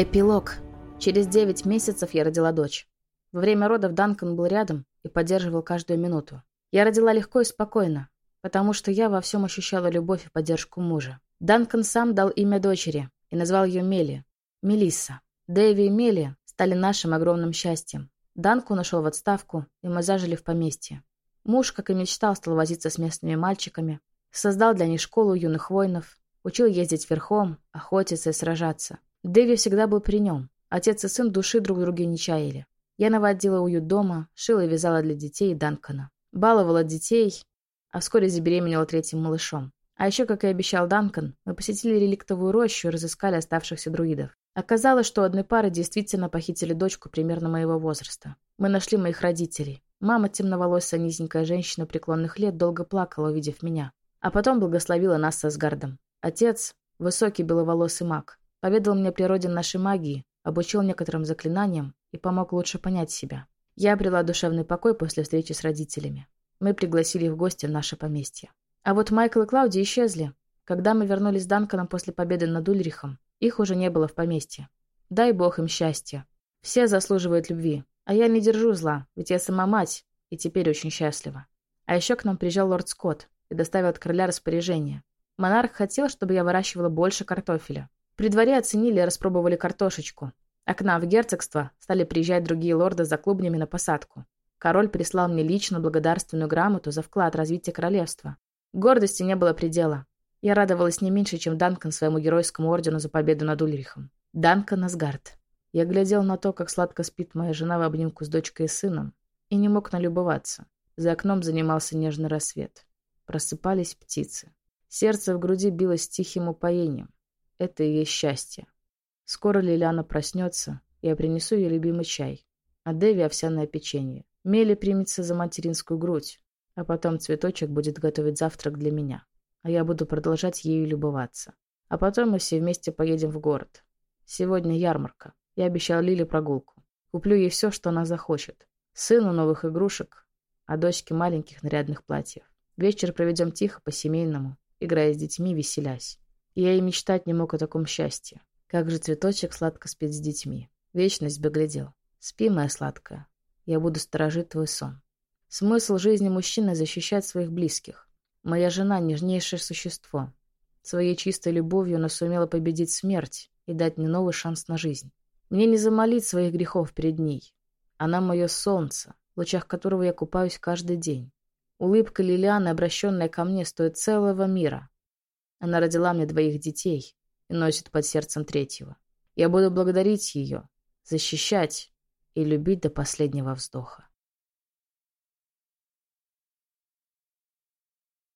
Эпилог. Через 9 месяцев я родила дочь. Во время родов Данкан был рядом и поддерживал каждую минуту. Я родила легко и спокойно, потому что я во всем ощущала любовь и поддержку мужа. Данкан сам дал имя дочери и назвал ее Мели. Мелисса. Дэви и Мели стали нашим огромным счастьем. Данкан ушел в отставку, и мы зажили в поместье. Муж, как и мечтал, стал возиться с местными мальчиками, создал для них школу юных воинов, учил ездить верхом, охотиться и сражаться. Дэви всегда был при нем. Отец и сын души друг друга не чаяли. Я наводила уют дома, шила и вязала для детей и Данкана. Баловала детей, а вскоре забеременела третьим малышом. А еще, как и обещал Данкан, мы посетили реликтовую рощу и разыскали оставшихся друидов. Оказалось, что одной пары действительно похитили дочку примерно моего возраста. Мы нашли моих родителей. Мама, темноволосая низенькая женщина преклонных лет, долго плакала, увидев меня. А потом благословила нас со Сгардом. Отец, высокий беловолосый маг, Поведал мне о природе нашей магии, обучил некоторым заклинаниям и помог лучше понять себя. Я обрела душевный покой после встречи с родителями. Мы пригласили в гости в наше поместье. А вот Майкл и Клауди исчезли. Когда мы вернулись с Данканом после победы над Ульрихом, их уже не было в поместье. Дай бог им счастья. Все заслуживают любви. А я не держу зла, ведь я сама мать, и теперь очень счастлива. А еще к нам приезжал лорд Скотт и доставил от короля распоряжение. Монарх хотел, чтобы я выращивала больше картофеля. При дворе оценили и распробовали картошечку. А к нам в герцогство стали приезжать другие лорды за клубнями на посадку. Король прислал мне лично благодарственную грамоту за вклад в развитие королевства. Гордости не было предела. Я радовалась не меньше, чем Данкан своему геройскому ордену за победу над Ульрихом. Данкан Асгард. Я глядел на то, как сладко спит моя жена в обнимку с дочкой и сыном, и не мог налюбоваться. За окном занимался нежный рассвет. Просыпались птицы. Сердце в груди билось тихим упоением. Это и есть счастье. Скоро Лилиана проснется, я принесу ей любимый чай, а Дэви овсяное печенье. Мели примется за материнскую грудь, а потом цветочек будет готовить завтрак для меня, а я буду продолжать ею любоваться. А потом мы все вместе поедем в город. Сегодня ярмарка. Я обещал Лиле прогулку. Куплю ей все, что она захочет. Сыну новых игрушек, а дочке маленьких нарядных платьев. Вечер проведем тихо, по-семейному, играя с детьми, веселясь. Я и мечтать не мог о таком счастье. Как же цветочек сладко спит с детьми. Вечность бы глядел. Спи, моя сладкая. Я буду сторожить твой сон. Смысл жизни мужчины — защищать своих близких. Моя жена — нежнейшее существо. Своей чистой любовью она сумела победить смерть и дать мне новый шанс на жизнь. Мне не замолить своих грехов перед ней. Она — мое солнце, в лучах которого я купаюсь каждый день. Улыбка Лилианы, обращенная ко мне, стоит целого мира. Она родила мне двоих детей и носит под сердцем третьего. Я буду благодарить ее, защищать и любить до последнего вздоха.